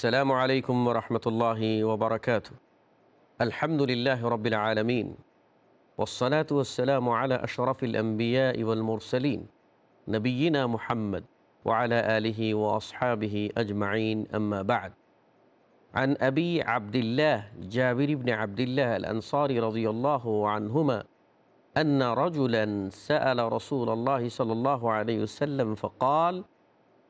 السلام عليكم ورحمة الله وبركاته. الحمد لله رب العالمين والصلاة والسلام على أشرف الأنبياء والمرسلين نبينا محمد وعلى آله وأصحابه أجمعين أما بعد. عن أبي عبد الله جابر بن عبد الله الأنصاري رضي الله عنهما أن رجلا سأل رسول الله صلى الله عليه وسلم فقال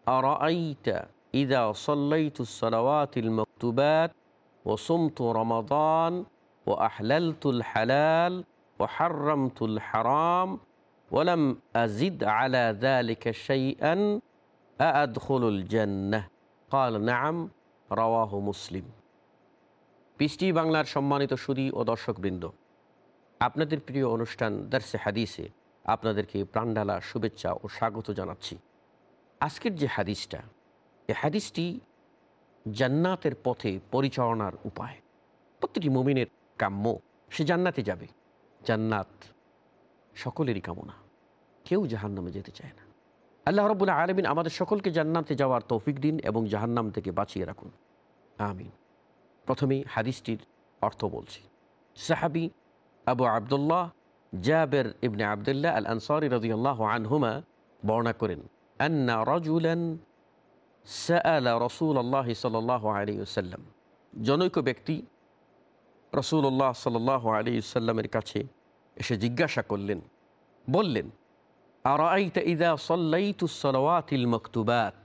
أرأيت ইদা সল্লাইতুসলাওয়াতিল মকতুবাত ও সোমতু রমাদান ও আহলালতুল হালাল ও হাররামতুল হারাম ওলাম আজিদ আলা দালিকা শাইআন আদখলুল জান্নাহ। কাল নাম, রাওয়াহ মুসলিম। বাংলার সম্মানিত সুদী ও দর্শকবৃন্দ। আপনাদের প্রিয় অনুষ্ঠান দার্সে হাদিসে আপনাদেরকে প্রাণডালা শুভেচ্ছা ও স্বাগত জানাচ্ছি। আজকের যে হাদিসটা এই হাদিসটি জান্নাতের পথে পরিচালনার উপায়। প্রতিটি মুমিনের কাম্য, সে জান্নাতে যাবে। জান্নাত সকলেরই কামনা। কেউ জাহান্নামে যেতে চায় না। আল্লাহ রবুল্লাহ আলমিন আমাদের সকলকে জান্নাতে যাওয়ার তৌফিক দিন এবং জাহান্নাম থেকে বাঁচিয়ে রাখুন। আমিন। প্রথমে হাদিসটির অর্থ বলছি। সাহাবি আবু আবদুল্লাহ জাবের ইবনে আবদুল্লাহ আল আনসারি রদিয়াল্লাহ আনহুমা বর্ণনা করেন, আন্না রজুলান সাআলা রসুল আল্লাহ সাল্লাহ আলিউসাল্লাম জনৈক ব্যক্তি রসুল্লাহ সাল্লাহ আলিউসাল্লামের কাছে এসে জিজ্ঞাসা করলেন বললেন আর আইতা ইদা সল্লাইতুসলাওয়াতিল মকতুবাত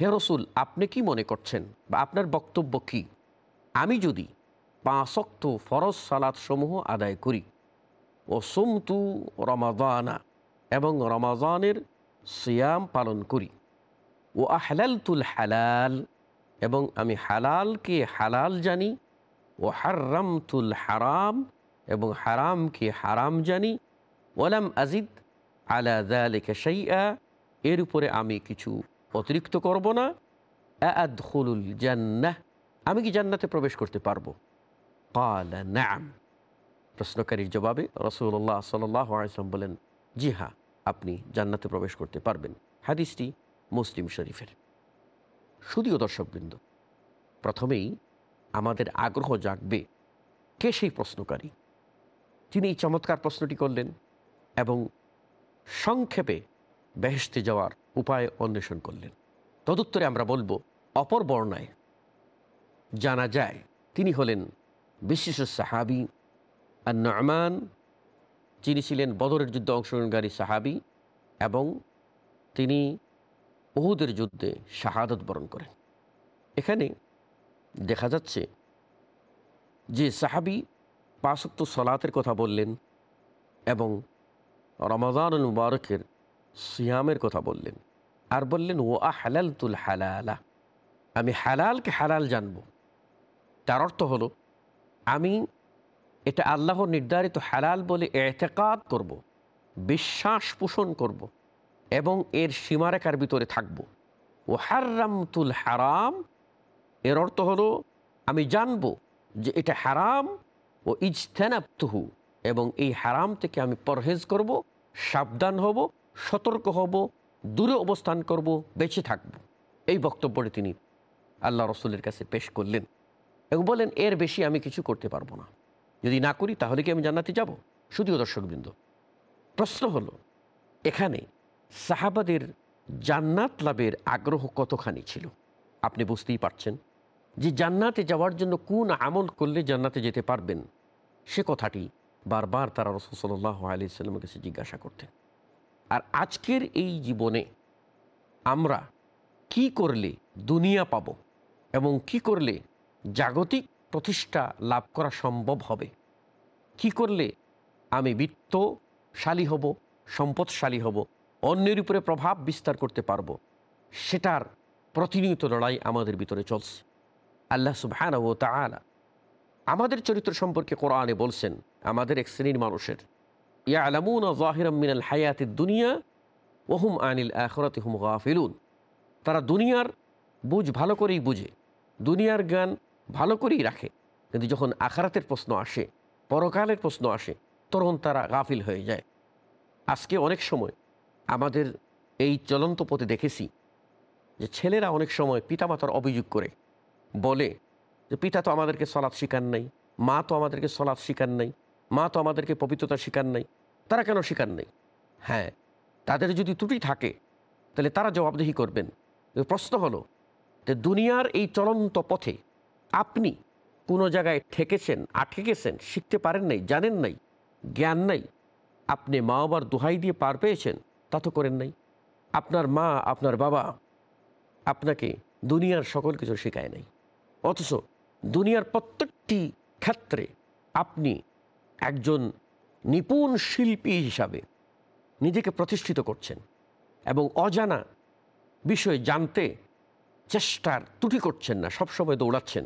হে রসুল, আপনি কি মনে করছেন? বা আপনার বক্তব্য কি? আমি যদি পাঁচক্ত ফরজ সালাদসমূহ আদায় করি, ও সুমতু রমাদানা এবং রমাজানের সিয়াম পালন করি ও আহলালতুল হালাল এবং আমি হালালকে হালাল জানি। ও হার্রামতুল হারাম এবং হারামকে হারাম জানি। ওলাম আজিদ আলা দালিকা সাইয়া এর উপরে আমি কিছু অতিরিক্ত করব না। আদখুলুল জান্নাহ আমি কি জান্নাতে প্রবেশ করতে পারব? কাল নাম প্রশ্নকারীর জবাবে রসুল্লাহ সাল্লাম বলেন, জি হ্যাঁ আপনি জান্নাতে প্রবেশ করতে পারবেন। হাদিসটি মুসলিম শরীফের। শুধুও দর্শকবৃন্দ, প্রথমেই আমাদের আগ্রহ জাগবে কে সেই প্রশ্নকারী? তিনি এই চমৎকার প্রশ্নটি করলেন এবং সংক্ষেপে বেহেস্তে যাওয়ার উপায় অন্বেষণ করলেন। তদুত্তরে আমরা বলব, অপর বর্ণায় জানা যায়, তিনি হলেন বিশিষ্ট সাহাবি আর নমান যিনি ছিলেন বদরের যুদ্ধে অংশগ্রহণকারী সাহাবি এবং তিনি ওহুদের যুদ্ধে শাহাদত বরণ করেন। এখানে দেখা যাচ্ছে যে সাহাবি পাশক্ত সলাতের কথা বললেন এবং রমাদান মুবারকের সিয়ামের কথা বললেন আর বললেন ও আ হালাল। তুল হালালা আমি হালালকে হালাল জানব। তার অর্থ হলো, আমি এটা আল্লাহর নির্ধারিত হালাল বলে এতেকাদ করব, বিশ্বাস পোষণ করব। এবং এর সীমারেখার ভিতরে থাকব। ও হারামতুল হারাম, এর অর্থ হলো, আমি জানব যে এটা হারাম, ও ইজতেনাপ্তহু এবং এই হারাম থেকে আমি পরহেজ করব, সাবধান হব, সতর্ক হব, দূরে অবস্থান করব, বেঁচে থাকব। এই বক্তব্যটি তিনি আল্লাহ রসুলের কাছে পেশ করলেন এবং বলেন, এর বেশি আমি কিছু করতে পারব না। যদি না করি, তাহলে কি আমি জান্নাতে যাব? শুধুও দর্শকবৃন্দ। প্রশ্ন হলো, এখানে সাহাবাদের জান্নাত লাভের আগ্রহ কতখানি ছিল? আপনি বুঝতেই পারছেন যে জান্নাতে যাওয়ার জন্য কোন আমল করলে জান্নাতে যেতে পারবেন? সে কথাটি বারবার তারা রসুল সাল্লাহ আলি সাল্লামের কাছে জিজ্ঞাসা করতেন। আর আজকের এই জীবনে আমরা কি করলে দুনিয়া পাব এবং কি করলে জাগতিক প্রতিষ্ঠা লাভ করা সম্ভব হবে? কি করলে আমি বিত্তশালী হব, সম্পদশালী হব? অন্যের উপরে প্রভাব বিস্তার করতে পারব। সেটার প্রতিনিয়ত লড়াই আমাদের ভিতরে চলছে। আল্লাহ সুবহান ও তালা আমাদের চরিত্র সম্পর্কে কোরআনে বলছেন, আমাদের এক শ্রেণির মানুষের ইয়া আলামুন জাহিরাম মিনাল হায়াতি দুনিয়া ওহুম আনিল আখরাত হুম গাফিলুন। তারা দুনিয়ার বুঝ ভালো করেই বুঝে, দুনিয়ার জ্ঞান ভালো করেই রাখে। কিন্তু যখন আখারাতের প্রশ্ন আসে, পরকালের প্রশ্ন আসে, তখন তারা গাফিল হয়ে যায়। আজকে অনেক সময় আমাদের এই চলন্ত পথে দেখেছি যে ছেলেরা অনেক সময় পিতামাতার অভিযোগ করে, বলে যে পিতা তো আমাদেরকে সলাৎ শিকার নাই, মা তো আমাদেরকে সলাৎ শিকার নাই, মা তো আমাদেরকে পবিত্রতা শিকার নাই, তারা কেন শিকার নেই? হ্যাঁ তাদের যদি ত্রুটি থাকে, তাহলে তারা জবাবদিহি করবেন। প্রশ্ন হলো যে দুনিয়ার এই চলন্ত পথে আপনি কোনো জায়গায় ঠেকেছেন আটকে গেছেন শিখতে পারেন নাই, জানেন নাই, জ্ঞান নাই, আপনি মা বাবার দোহাই দিয়ে পার পেয়েছেন তা তো করেন নাই। আপনার মা, আপনার বাবা আপনাকে দুনিয়ার সকল কিছু শেখায় নাই। অথচ দুনিয়ার প্রত্যেকটি ক্ষেত্রে আপনি একজন নিপুণ শিল্পী হিসাবে নিজেকে প্রতিষ্ঠিত করছেন এবং অজানা বিষয় জানতে চেষ্টার ত্রুটি করছেন না, সবসময় দৌড়াচ্ছেন।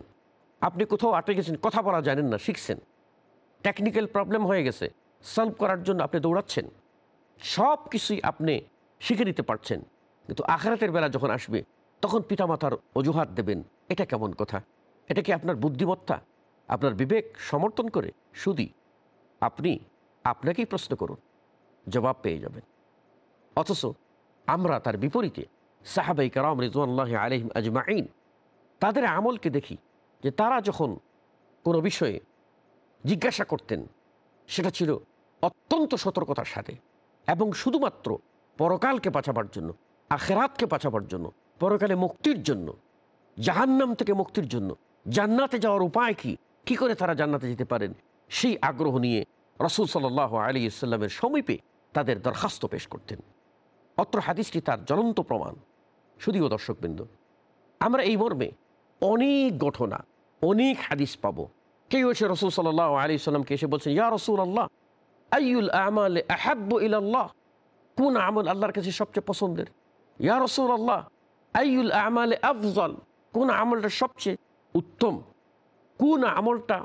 আপনি কোথাও আটকে গেছেন, কথা বলা জানেন না, শিখছেন। টেকনিক্যাল প্রবলেম হয়ে গেছে। সলভ করার জন্য আপনি দৌড়াচ্ছেন। সব কিছুই আপনি শিখে নিতে পারছেন। কিন্তু আখারাতের বেলা যখন আসবে, তখন পিতামাতার অজুহাত দেবেন। এটা কেমন কথা? এটা কি আপনার বুদ্ধিমত্তা? আপনার বিবেক সমর্থন করে? শুধু আপনি আপনাকেই প্রশ্ন করুন, জবাব পেয়ে যাবেন। অথচ আমরা তার বিপরীতে সাহাবাই কারাম রিজওয়াল্লাহ আলহিম আজমাইন তাদের আমলকে দেখি যে তারা যখন কোনো বিষয়ে জিজ্ঞাসা করতেন, সেটা ছিল অত্যন্ত সতর্কতার সাথে। এবং শুধুমাত্র পরকালকে বাঁচাবার জন্য, আখেরাতকে বাঁচাবার জন্য, পরকালে মুক্তির জন্য, জাহান্নাম থেকে মুক্তির জন্য, জান্নাতে যাওয়ার উপায় কি? কি করে তারা জান্নাতে যেতে পারেন? সেই আগ্রহ নিয়ে রসুল সাল আলী ইসলামের সমীপে তাদের দরখাস্ত পেশ করতেন। অত্র হাদিসটি তার জ্বলন্ত প্রমাণ। শুধুও দর্শকবৃন্দ, আমরা এই মর্মে অনেক ঘটনা, অনেক হাদিস পাবো। কেউ এসে রসুল সাল্লাহ আলী সাল্লামকে এসে বলছেন, ইয়া রসুল আল্লাহ আইউল আমাল আহাব্ব ইল্লাহ কোন আমল আল্লাহর কাছে সবচেয়ে পছন্দের? ইয়া রসুল আল্লাহ আইউল আমাল আফজল? কোন আমলটা সবচেয়ে উত্তম? কোন আমলটা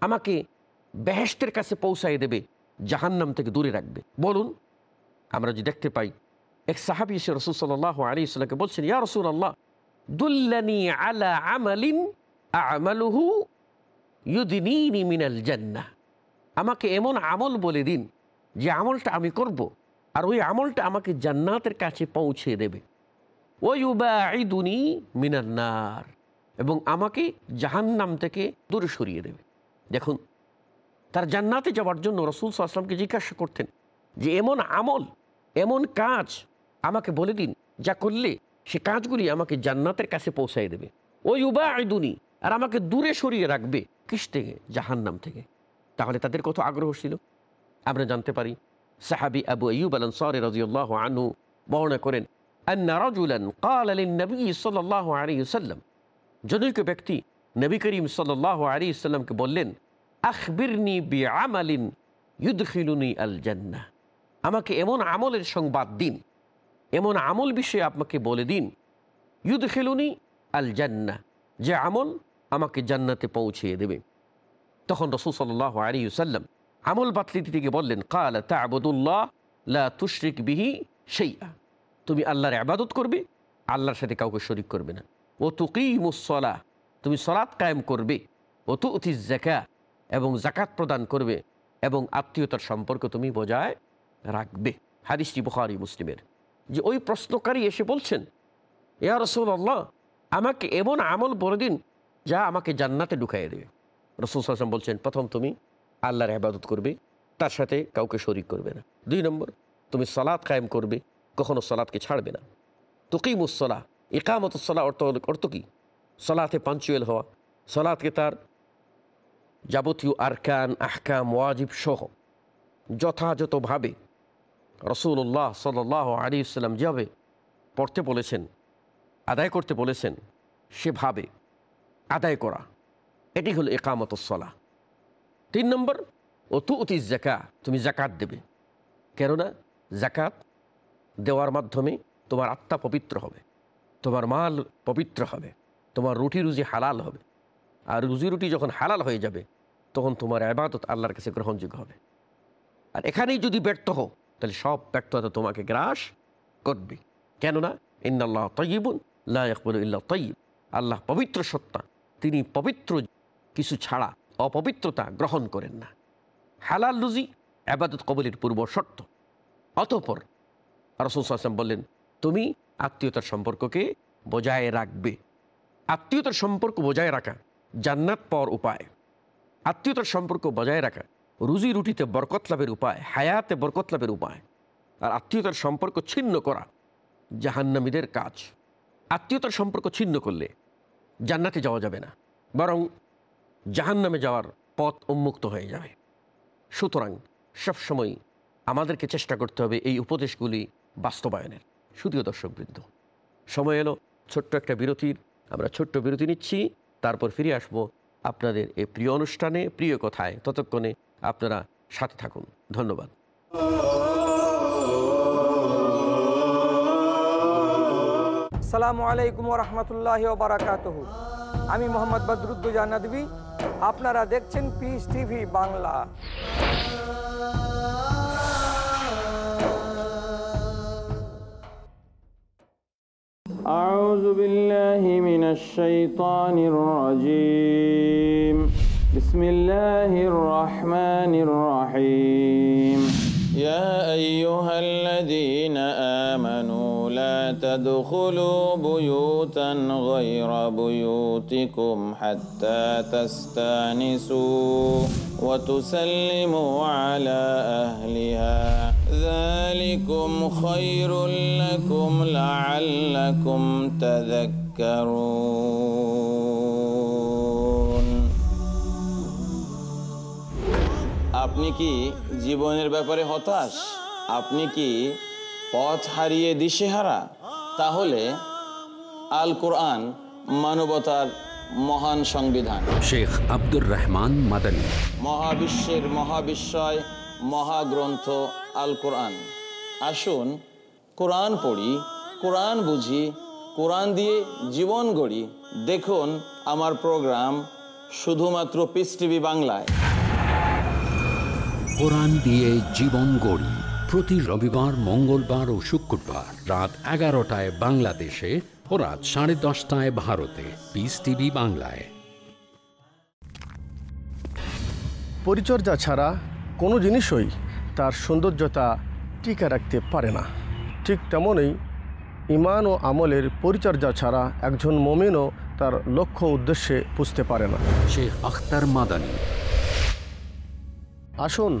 আমাকে বেহেস্তের কাছে পৌঁছাই দেবে, জাহান্নাম থেকে দূরে রাখবে? বলুন। আমরা যে দেখতে পাই, এক সাহাবি এসে রসুল সাল্লাহ আলী ইসলামকে বলছেন, ইয়া রসুল আল্লাহ দুল্লানি আলা আমালিন আমালুহু ইউদিনী মিনাল জান্নাহ। আমাকে এমন আমল বলে দিন যে আমলটা আমি করব, আর ওই আমলটা আমাকে জান্নাতের কাছে পৌঁছে দেবে। ওই উবাঈদুনি মিনান্নার এবং আমাকে জাহান্নাম থেকে দূরে সরিয়ে দেবে। দেখুন, তার জান্নাতে যাওয়ার জন্য রসুল সাল্লামকে জিজ্ঞাসা করতেন যে, এমন আমল, এমন কাজ আমাকে বলে দিন যা করলে সে কাজগুলি আমাকে জান্নাতের কাছে পৌঁছাই দেবে। ওই উবা আইদুনি আর আমাকে দূরে সরিয়ে রাখবে কিস থেকে? জাহান্নাম থেকে। তাহলে তাদের কত আগ্রহ ছিল? আমরা জানতে পারি। সাহাবি আবু আইব আলন সরে রাজিউল্লাহ আনু বর্ণনা করেন আন্নারজুলান কাল আলী নবী সাল্লাহ আলী সাল্লাম জনৈক ব্যক্তি নবী করিম সাল্লাহ আলী ইসাল্লামকে বললেন, আখবিরনি বি আমালিন ইউদখিলুনি আল জান্না আমাকে এমন আমলের সংবাদ দিন, এমন আমল বিষয়ে আপনাকে বলে দিন, ইউদখিলুনি আল জান্না যে আমল আমাকে জান্নাতে পৌঁছিয়ে দেবে। তখন রসুল সাল্লাহ আলী সাল্লাম আমল বাতলিটি থেকে বললেন, কাল তাবুদুল্লাহ, লা তুশরিক বিহি সেইয়া তুমি আল্লাহর আবাদত করবে, আল্লাহর সাথে কাউকে শরিক করবে না। ও তুকিমুসলা তুমি সলাৎ কায়েম করবে। ও তু অতি জাকা এবং জাকাত প্রদান করবে, এবং আত্মীয়তার সম্পর্ক তুমি বজায় রাখবে। হাদিসটি বুখারি, মুসলিমের। যে ওই প্রশ্নকারী এসে বলছেন, ইয়া রসুল আল্লাহ আমাকে এমন আমল বলে দিন যা আমাকে জান্নাতে ঢুকাইয়ে দেবে। রসুল বলছেন, প্রথম তুমি আল্লাহর আবাদত করবে, তার সাথে কাউকে শরিক করবে না। দুই নম্বর, তুমি সলাৎ কায়েম করবে, কখনো সলাৎকে ছাড়বে না। তুকিমুসলা ইকামতসলা অর্থ অর্থ কি? সলাতে পাঞ্চুয়েল হওয়া। সলাৎকে তার যাবতীয় আরকান, আহকাম, ওয়াজিব সহ যথাযথভাবে রসুল্লাহ সাল্লাহ আলী ইসলাম যেভাবে পড়তে বলেছেন, আদায় করতে বলেছেন, সেভাবে আদায় করা। এটি হলো একামত একামতসলা তিন নম্বর, ও তু অতি জাকা তুমি জাকাত দেবে। কেননা জাকাত দেওয়ার মাধ্যমে তোমার আত্মা পবিত্র হবে, তোমার মাল পবিত্র হবে, তোমার রুটি রুজি হালাল হবে। আর রুজি রুটি যখন হালাল হয়ে যাবে, তখন তোমার আবাদত আল্লাহর কাছে গ্রহণযোগ্য হবে। আর এখানেই যদি ব্যর্থ হও, তাহলে সব ব্যর্থতা তোমাকে গ্রাস করবে। কেননা ইন্নাল্লাহ তৈবুন লাকবুল ইল্লা তৈব আল্লাহ পবিত্র সত্তা, তিনি পবিত্র কিছু ছাড়া অপবিত্রতা গ্রহণ করেন না। হালাল রুজি আবাদত কবলের পূর্ব শর্ত। অতঃপর রসুল আসলাম বললেন, তুমি আত্মীয়তার সম্পর্ককে বজায় রাখবে। আত্মীয়তার সম্পর্ক বজায় রাখা জান্নাত পর উপায়। আত্মীয়তার সম্পর্ক বজায় রাখা রুজি রুটিতে বরকত লাভের উপায়, হায়াতে বরকত লাভের উপায়। আর আত্মীয়তার সম্পর্ক ছিন্ন করা জাহান্নামীদের কাজ। আত্মীয়তার সম্পর্ক ছিন্ন করলে জান্নাতে যাওয়া যাবে না। বরং জাহান্নামে যাওয়ার পথ উন্মুক্ত হয়ে যাবে। সুতরাং সবসময় আমাদেরকে চেষ্টা করতে হবে এই উপদেশগুলি বাস্তবায়নের। শুধুও দর্শকবৃন্দ, সময় এলো, ছোট্ট একটা বিরতির। আমরা ছোট্ট বিরতি নিচ্ছি, তারপর ফিরে আসব আপনাদের এই প্রিয় অনুষ্ঠানে, প্রিয় কথায়। ততক্ষণে আপনারা সাথে থাকুন। ধন্যবাদ। আসসালামু আলাইকুম রহমতুল্লাহ বারাকাতুহু। আমি মোহাম্মদ বদরুদ্দুজা নদী আপনারা দেখছেন পিস টিভি বাংলা أعوذ بالله من الشيطان الرجيم بسم الله الرحمن الرحيم تدخلوا بيوتا غير بيوتكم حتى تستانسوا وتسلموا على أهلها ذلكم خير لكم لعلكم تذكرون আপনি কি জীবনের ব্যাপারে হতাশ আপনি কি পথ হারিয়ে দিশেহারা তাহলে আল কোরআন মানবতার মহান সংবিধান। শেখ আব্দুর রহমান মাদানী। মহাবিশ্বের মহাবিস্ময় মহাগ্রন্থ আল কোরআন আসুন কোরআন পড়ি কোরআন বুঝি কোরআন দিয়ে জীবন গড়ি। দেখুন আমার প্রোগ্রাম শুধুমাত্র পিস টিভি বাংলায়। কোরআন দিয়ে জীবন গড়ি। প্রতি রবিবার মঙ্গলবার ও শুক্রবার রাত এগারোটায় বাংলাদেশে ও রাত সাড়ে দশটায় ভারতে। পিস টিভি বাংলায়। পরিচর্যা ছাড়া কোনো জিনিসই তার সৌন্দর্যতা টিকে রাখতে পারে না। ঠিক তেমনই ইমান ও আমলের পরিচর্যা ছাড়া একজন মমিনও তার লক্ষ্য উদ্দেশ্যে পুজতে পারে না। শেখ আখতার মাদানী। আসুন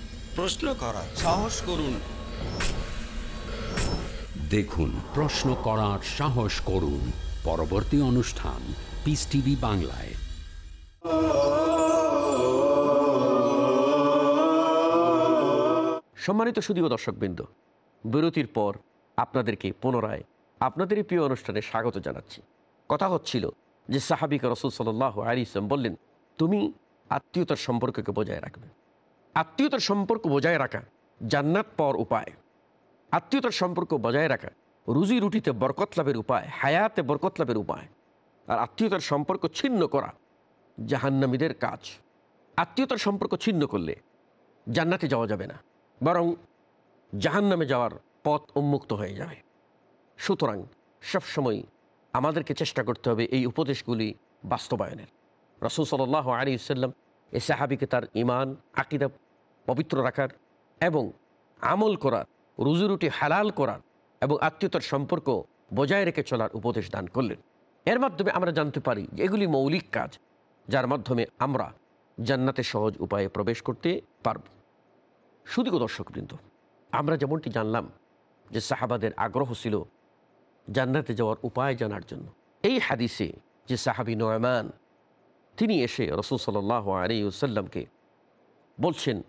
প্রশ্ন করা সাহস করুন। দেখুন প্রশ্ন করার সাহস করুন। পরবর্তী অনুষ্ঠান পিস টিভি বাংলায়। সম্মানিত সুদীয় দর্শকবৃন্দ বিরতির পর আপনাদেরকে পুনরায় আপনাদেরই প্রিয় অনুষ্ঠানে স্বাগত জানাচ্ছি। কথা হচ্ছিল যে সাহাবিকা রসুল সাল্লাহ আলী ইসলাম বললেন তুমি আত্মীয়তার সম্পর্ককে বজায় রাখবে। আত্মীয়তার সম্পর্ক বজায় রাখা, জান্নাত পর উপায়। আত্মীয়তার সম্পর্ক বজায় রাখা, রুজি রুটিতে বরকত লাভের উপায়, হায়াতে বরকত লাভের উপায়। আর আত্মীয়তার সম্পর্ক ছিন্ন করা, জাহান্নামীদের কাজ। আত্মীয়তার সম্পর্ক ছিন্ন করলে জান্নাতে যাওয়া যাবে না, বরং জাহান্নামে যাওয়ার পথ উন্মুক্ত হয়ে যাবে। সুতরাং সবসময় আমাদেরকে চেষ্টা করতে হবে এই উপদেশগুলি বাস্তবায়নের। রসুল সাল আলী সাল্লাম এ সাহাবিকে তার ইমান আকিদা পবিত্র রাখার এবং আমল করার রুজুরুটি হালাল করার এবং আত্মীয়তার সম্পর্ক বজায় রেখে চলার উপদেশ দান করলেন। এর মাধ্যমে আমরা জানতে পারি যে এগুলি মৌলিক কাজ, যার মাধ্যমে আমরা জান্নাতে সহজ উপায়ে প্রবেশ করতে পারব। শুধু দর্শকবৃন্দ আমরা যেমনটি জানলাম যে সাহাবাদের আগ্রহ ছিল জান্নাতে যাওয়ার উপায় জানার জন্য। এই হাদিসে যে সাহাবি নয়মান তিনি এসে রসুল সাল্লাহ আলিউসাল্লামকে বলছেন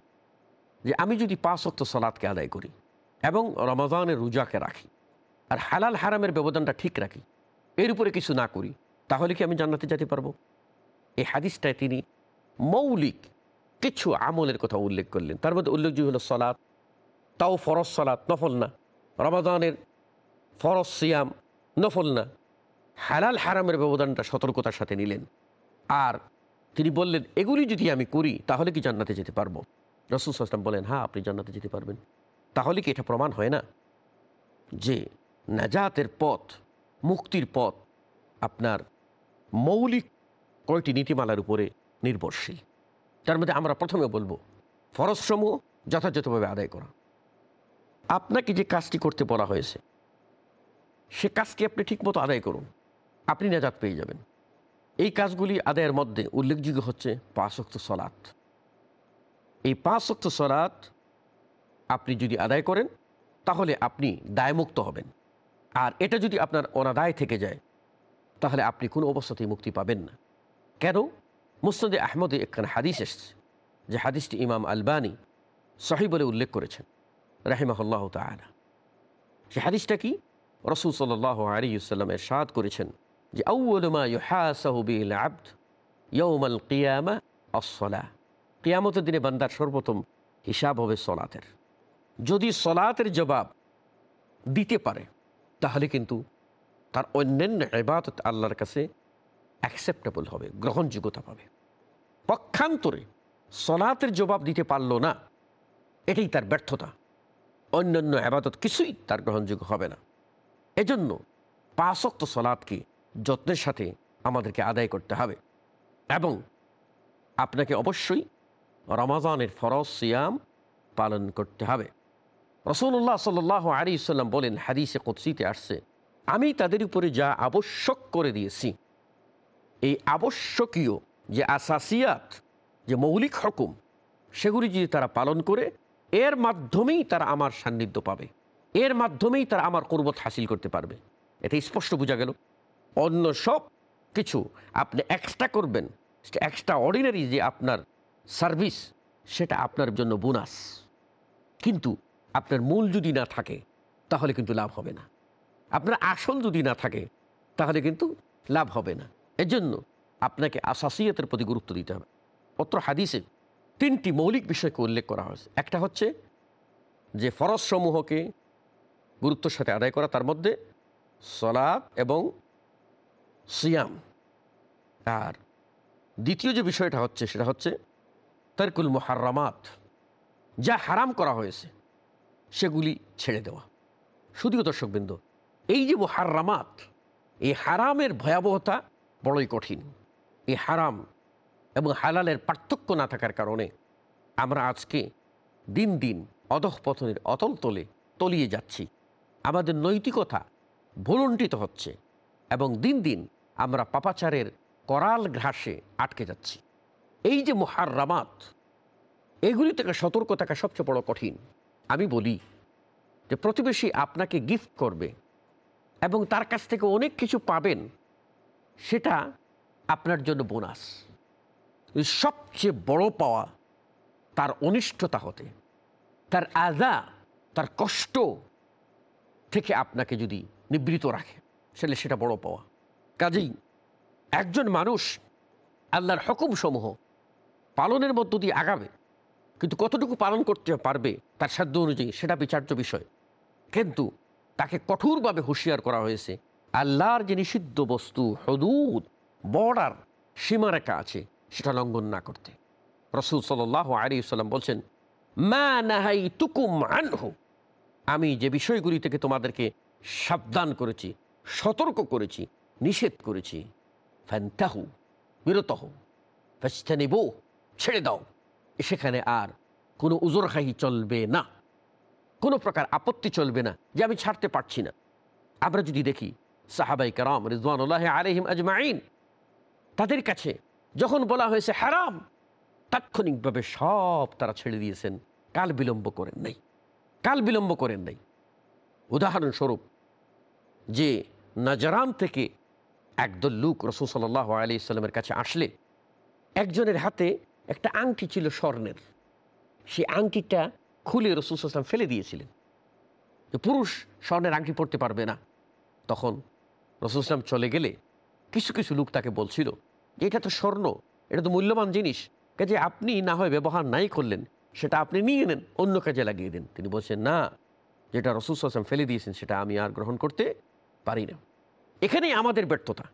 যে আমি যদি পাঁচ অক্ত সালাদকে আদায় করি এবং রমাদানের রোজাকে রাখি আর হালাল হারামের ব্যবধানটা ঠিক রাখি, এর উপরে কিছু না করি, তাহলে কি আমি জান্নাতে যেতে পারব? এই হাদিসটায় তিনি মৌলিক কিছু আমলের কথা উল্লেখ করলেন। তার মধ্যে উল্লেখযোগ্য হলো সলাৎ তাও ফরজ সলাৎ নফল না। রমাদানের ফরজ সিয়াম নফল না। হালাল হারামের ব্যবধানটা সতর্কতার সাথে নিলেন। আর তিনি বললেন, এগুলি যদি আমি করি, তাহলে কি জান্নাতে যেতে পারব? রসুল আসলাম বলেন হ্যাঁ আপনি জান্নাতে যেতে পারবেন। তাহলে কি এটা প্রমাণ হয় না? যে নাজাতের পথ, মুক্তির পথ আপনার মৌলিক কয়টি নীতিমালার উপরে নির্ভরশীল। তার মধ্যে আমরা প্রথমে বলব, ফরজসমূহ যথাযথভাবে আদায় করা। আপনাকে যে কাজটি করতে বলা হয়েছে, সে কাজটি আপনি ঠিকমতো আদায় করুন। আপনি নাজাত পেয়ে যাবেন। এই কাজগুলি আদায়ের মধ্যে উল্লেখযোগ্য হচ্ছে পাঁচক্ত সলাৎ। এই পাঁচক্ত সলাৎ আপনি যদি আদায় করেন, তাহলে আপনি দায়মুক্ত হবেন। আর এটা যদি আপনার অনাদায় থেকে যায়, তাহলে আপনি কোনো অবস্থাতেই মুক্তি পাবেন না। কেন? মুসনদে আহমদে একখান হাদিস এসছে, যে হাদিসটি ইমাম আলবানি সহি বলে উল্লেখ করেছেন, রাহিমাহুল্লাহ তালা সে হাদিসটা কি? রসুল সাল আলিউসাল্লামের সাদ করেছেন যে আউ্লমা ইউহাসাহুবিল আব্দ ইয়ৌমাল কিয়ামা অসলা কিয়ামতের দিনে বান্দার সর্বপ্রথম হিসাব হবে সলাতের। যদি সলাতের জবাব দিতে পারে, তাহলে কিন্তু তার অন্যান্য এবাদত আল্লাহর কাছে অ্যাকসেপ্টেবল হবে, গ্রহণযোগ্যতা পাবে। পক্ষান্তরে সলাতের জবাব দিতে পারল না, এটাই তার ব্যর্থতা। অন্যান্য আবাদত কিছুই তার গ্রহণযোগ্য হবে না। এজন্য পাঁচক্ত সলাদকে যত্নের সাথে আমাদেরকে আদায় করতে হবে। এবং আপনাকে অবশ্যই রমাজানের ফরজ সিয়াম পালন করতে হবে। রসুল্লাহ সাল আলী সাল্লাম বলেন, হাদিসে কুৎসিতে আসছে, আমি তাদের উপরে যা আবশ্যক করে দিয়েছি, এই আবশ্যকীয় যে আসাসিয়াত, যে মৌলিক হকুম, সেগুলি যদি তারা পালন করে, এর মাধ্যমেই তারা আমার সান্নিধ্য পাবে। এর মাধ্যমেই তারা আমার কুরবত হাসিল করতে পারবে। এটা স্পষ্ট বোঝা গেল অন্য সব কিছু আপনি এক্সট্রা করবেন। এক্সট্রা অর্ডিনারি যে আপনার সার্ভিস সেটা আপনার জন্য বোনাস কিন্তু আপনার মূল যদি না থাকে, তাহলে কিন্তু লাভ হবে না। আপনার আসল যদি না থাকে, তাহলে কিন্তু লাভ হবে না। এজন্য আপনাকে আসাসিয়তের প্রতি গুরুত্ব দিতে হবে। অত্র হাদিসে তিনটি মৌলিক বিষয়কে উল্লেখ করা হয়েছে। একটা হচ্ছে যে ফরজ সমূহকে গুরুত্বের সাথে আদায় করা, তার মধ্যে সলাদ এবং সিয়াম। আর দ্বিতীয় যে বিষয়টা হচ্ছে, সেটা হচ্ছে তারকুল মোহারামাত যা হারাম করা হয়েছে, সেগুলি ছেড়ে দেওয়া। শুধুও দর্শকবৃন্দ, এই যে মোহারামাত এই হারামের ভয়াবহতা বড়ই কঠিন। এই হারাম এবং হালালের পার্থক্য না থাকার কারণে আমরা আজকে দিন দিন অধঃপতনের অতল তলে তলিয়ে যাচ্ছি। আমাদের নৈতিকতা ভুলুণ্ঠিত হচ্ছে। এবং দিন দিন আমরা পাপাচারের করাল ঘাসে আটকে যাচ্ছি। এই যে মোহারামাত এগুলি থেকে সতর্ক থাকা সবচেয়ে বড় কঠিন। আমি বলি যে প্রতিবেশী আপনাকে গিফট করবে এবং তার কাছ থেকে অনেক কিছু পাবেন, সেটা আপনার জন্য বোনাস সবচেয়ে বড় পাওয়া তার অনিষ্টতা হতে, তার আদা, তার কষ্ট থেকে আপনাকে যদি নিবৃত রাখে। সেটা সেটা বড় পাওয়া। কাজেই একজন মানুষ আল্লাহর হুকুমসমূহ পালনের মধ্য দিয়ে আগাবে, কিন্তু কতটুকু পালন করতে পারবে তার সাধ্য অনুযায়ী সেটা বিচার্য বিষয়। কিন্তু তাকে কঠোরভাবে হুঁশিয়ার করা হয়েছে, আল্লাহর যে নিষিদ্ধ বস্তু, হদুদ, বর্ডার, সীমারেখা আছে, সেটা লঙ্ঘন না করতে। রসুল সাল আলী সাল্লাম বলছেন, মা নাহাই তুকুম আনহু। আমি যে বিষয়গুলি থেকে তোমাদেরকে সাবধান করেছি সতর্ক করেছি, নিষেধ করেছি। ফ্যান্তাহু বিরত হও ফেস্তানিবো ছেড়ে দাও। সেখানে আর কোনো উজোরখাহি চলবে না। কোনো প্রকার আপত্তি চলবে না যে আমি ছাড়তে পারছি না। আমরা যদি দেখি সাহাবাই কারাম রিজওয়ানুল্লাহ আলহিম আজমাইন তাদের কাছে যখন বলা হয়েছে হারাম, তাৎক্ষণিকভাবে সব তারা ছেড়ে দিয়েছেন। কাল বিলম্ব করেন নাই। কাল বিলম্ব করেন নাই। উদাহরণস্বরূপ যে নাজারান থেকে একদল লোক রসুল সাল্লাহ আলি ইসলামের কাছে আসলে। একজনের হাতে একটা আংটি ছিল স্বর্ণের। সেই আংটিটা খুলে রসুল সাল্লাম ফেলে দিয়েছিলেন। যে পুরুষ স্বর্ণের আংটি পরতে পারবে না। তখন রসুল ইসলাম চলে গেলে কিছু কিছু লোক তাকে বলছিল, যে এটা তো স্বর্ণ, এটা তো মূল্যবান জিনিস। কাজে আপনি না হয় ব্যবহার নাই করলেন, সেটা আপনি নিয়ে নেন, অন্য কাজে লাগিয়ে দেন। তিনি বলছেন, না, যেটা রসুল আসলাম ফেলে দিয়েছেন, সেটা আমি আর গ্রহণ করতে পারি না। এখানেই আমাদের ব্যর্থতা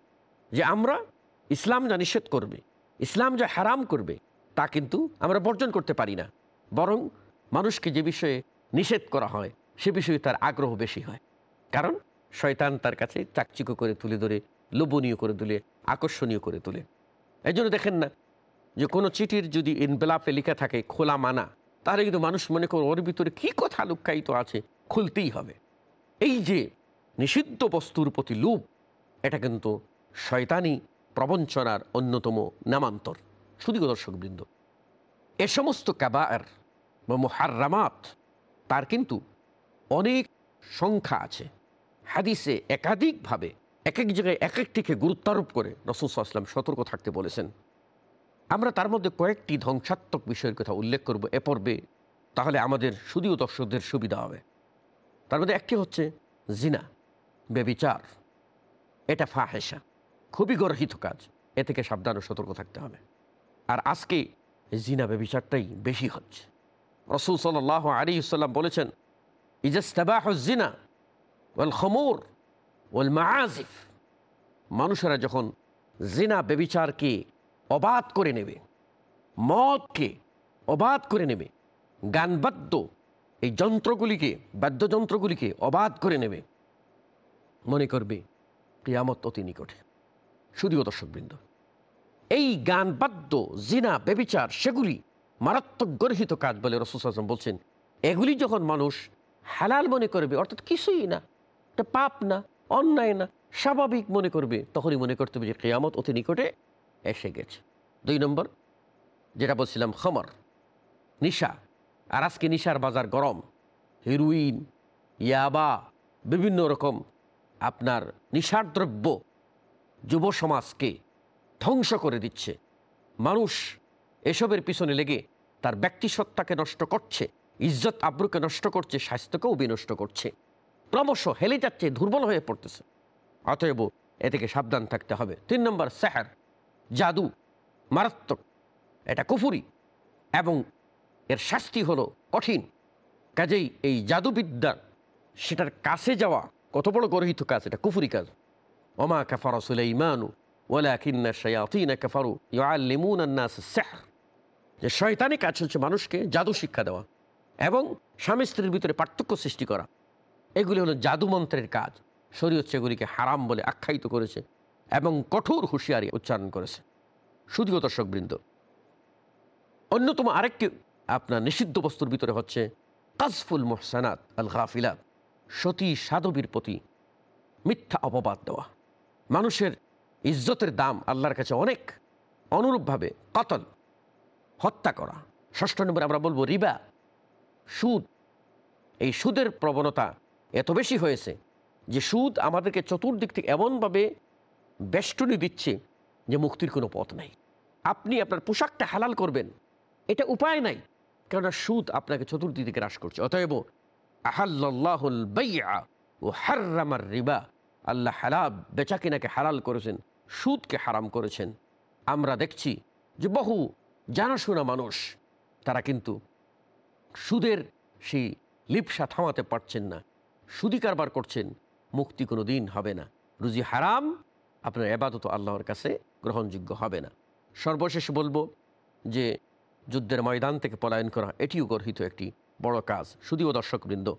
যে আমরা ইসলাম যা নিষেধ করবে, ইসলাম যা হারাম করবে, তা কিন্তু আমরা বর্জন করতে পারি না। বরং মানুষকে যে বিষয়ে নিষেধ করা হয়, সে বিষয়ে তার আগ্রহ বেশি হয়। কারণ শয়তান তার কাছে চাকচিক্য করে তুলে ধরে, লোভনীয় করে তুলে, আকর্ষণীয় করে তুলে। এই জন্য দেখেন না যে কোনো চিঠির যদি ইনবেলাপে লেখা থাকে, খোলা মানা, তাহলে কিন্তু মানুষ মনে করে, ওর ভিতরে কী কথা লুক্কায়িত আছে? খুলতেই হবে। এই যে নিষিদ্ধ বস্তুর প্রতি লোভ, এটা কিন্তু শয়তানি প্রবঞ্চনার অন্যতম নামান্তর। শুধু দর্শকবৃন্দ, এ সমস্ত কাবার বা মোহার্রামাত, তার কিন্তু অনেক সংখ্যা আছে। হাদিসে একাধিকভাবে এক এক জায়গায় এক একটিকে গুরুত্বারোপ করে রসুল আসলাম সতর্ক থাকতে বলেছেন। আমরা তার মধ্যে কয়েকটি ধ্বংসাত্মক বিষয়ের কথা উল্লেখ করব এ পর্বে, তাহলে আমাদের শুধুও দর্শকদের সুবিধা হবে। তার মধ্যে একটি হচ্ছে জিনা। বেবিচার, এটা ফাহেসা খুবই গর্হিত কাজ। এ থেকে সাবধান ও সতর্ক থাকতে হবে। আর আজকে জিনা বেবিচারটাই বেশি হচ্ছে। রসুল সাল আলী সাল্লাম বলেছেন ইজাস্তাবাহ জিনা ওয়াল খমোর ওয়াল মাআজিফ মানুষেরা যখন জিনা বেবিচারকে অবাধ করে নেবে, মদকে অবাধ করে নেবে, গানবাদ্য এই যন্ত্রগুলিকে, বাদ্যযন্ত্রগুলিকে অবাধ করে নেবে মনে করবে কিয়ামত অতি নিকটে। শুধুও দর্শকবৃন্দ। এই গান বাদ্য, জিনা বেবিচার সেগুলি মারাত্মক গর্হিত কাজ বলে রসুল আসলাম বলছেন। এগুলি যখন মানুষ হালাল মনে করবে, অর্থাৎ কিছুই না, এটা পাপ না, অন্যায় না, স্বাভাবিক মনে করবে, তখনই মনে করতে হবে যে কেয়ামত অতি নিকটে এসে গেছে। দুই নম্বর, যেটা বলছিলাম, খমর, নিশা। আর আজকে নিশার বাজার গরম, হিরুইন, ইয়াবা, বিভিন্ন রকম আপনার নিশার দ্রব্য যুব সমাজকে ধ্বংস করে দিচ্ছে। মানুষ এসবের পিছনে লেগে তার ব্যক্তিসত্তাকে নষ্ট করছে, ইজ্জত আব্রুকে নষ্ট করছে, স্বাস্থ্যকেও বিনষ্ট করছে। ক্রমশ হেলে যাচ্ছে, দুর্বল হয়ে পড়তেছে। অতএব এ থেকে সাবধান থাকতে হবে। তিন নম্বর স্যাহার জাদু, মারাত্মক। এটা কুফুরি এবং এর শাস্তি হলো কঠিন। কাজেই এই জাদুবিদ্যা, সেটার কাছে যাওয়া কত বড় গরহিত কাজ এটা? কুফুরি কাজ। ওমা কাফার সুলাইমানু যে শয়তানি কাজ হচ্ছে মানুষকে জাদু শিক্ষা দেওয়া এবং স্বামী স্ত্রীর ভিতরে পার্থক্য সৃষ্টি করা। এগুলি হলো জাদু মন্ত্রের কাজ। শরীয়ত সেগুলিকে হারাম বলে আখ্যায়িত করেছে এবং কঠোর হুঁশিয়ারি উচ্চারণ করেছে। শুধুও দর্শকবৃন্দ, অন্যতম আরেকটি আপনার নিষিদ্ধ বস্তুর ভিতরে হচ্ছে কাজফুল মোহসানাত আল গাফিলাত সতী সাধবীর প্রতি মিথ্যা অপবাদ দেওয়া। মানুষের ইজ্জতের দাম আল্লাহর কাছে অনেক। অনুরূপভাবে কতল, হত্যা করা। ষষ্ঠ নম্বরে আমরা বলব রিবা, সুদ। এই সুদের প্রবণতা এত বেশি হয়েছে যে সুদ আমাদেরকে চতুর্দিক থেকে এমনভাবে বেষ্টনী দিচ্ছে যে মুক্তির কোনো পথ নাই। আপনি আপনার পোশাকটা হালাল করবেন, এটা উপায় নাই। কেননা সুদ আপনাকে চতুর্দিক থেকে হ্রাস করছে। অতএব আহাল্লাহুল বাইয়া ও হার্রামার রিবা। আল্লাহ হালাব হালাল করেছেন, সুদকে হারাম করেছেন। আমরা দেখছি যে বহু জানাশোনা মানুষ, তারা কিন্তু সুদের সেই লিপসা থামাতে পারছেন না, সুদি কারবার করছেন, মুক্তি কোনো দিন হবে না। রুজি হারাম, আপনার এবাদত আল্লাহর কাছে গ্রহণযোগ্য হবে না। সর্বশেষ বলব যে যুদ্ধের ময়দান থেকে পলায়ন করা, এটিও গর্হিত একটি বড় কাজ শুধুও দর্শকবৃন্দ।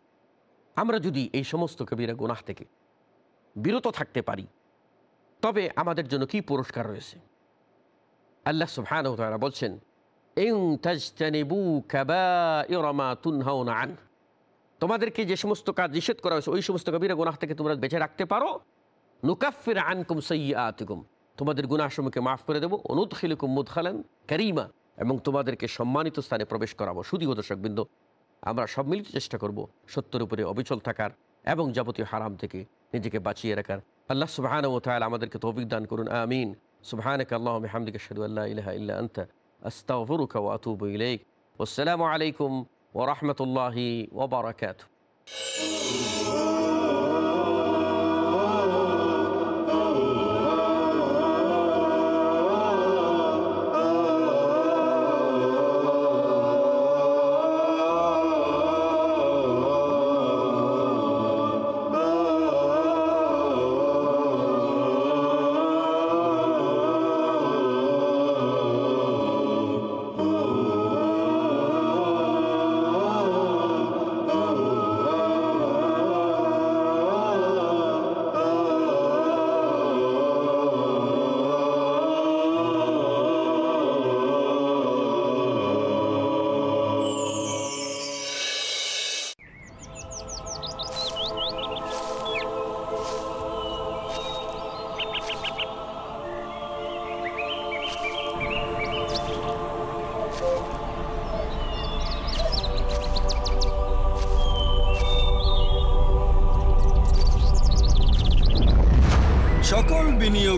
আমরা যদি এই সমস্ত কবিরা গুনাহ থেকে বিরত থাকতে পারি, তবে আমাদের জন্য কি পুরস্কার রয়েছে? আল্লাহ তাআলা বলছেন তোমাদেরকে যে সমস্ত কাজ নিষেধ করা হয়েছে, ওই সমস্ত কবিরা গুনাহ থেকে তোমরা বেঁচে রাখতে পারো। নুকাফির আনকুম সাইয়্যাতিকুম। তোমাদের গুনাহসমূহকে মাফ করে দেবো। অনুদখিলুকুম মুদখালান কারীমা। এবং তোমাদেরকে সম্মানিত স্থানে প্রবেশ করাবো। শুধুও দর্শকবৃন্দ আমরা সব মিলিত চেষ্টা করব সত্যের উপরে অবিচল থাকার এবং যাবতীয় হারাম থেকে নিজেকে বাঁচিয়ে রাখার। আল্লাহ সুবাহান ও তাহলে আমাদেরকে তো অভিজ্ঞান করুন, আমিন। সুবাহানক আল্লাহুম্মা বিহামদিকা আশহাদু আল্লা ইলাহা ইল্লা আনতা, আস্তাগফিরুকা ওয়া আতুবু ইলাইক। ওয়াসসালামু আলাইকুম ওরহমতুল্লাহি রাহমাতুল্লাহি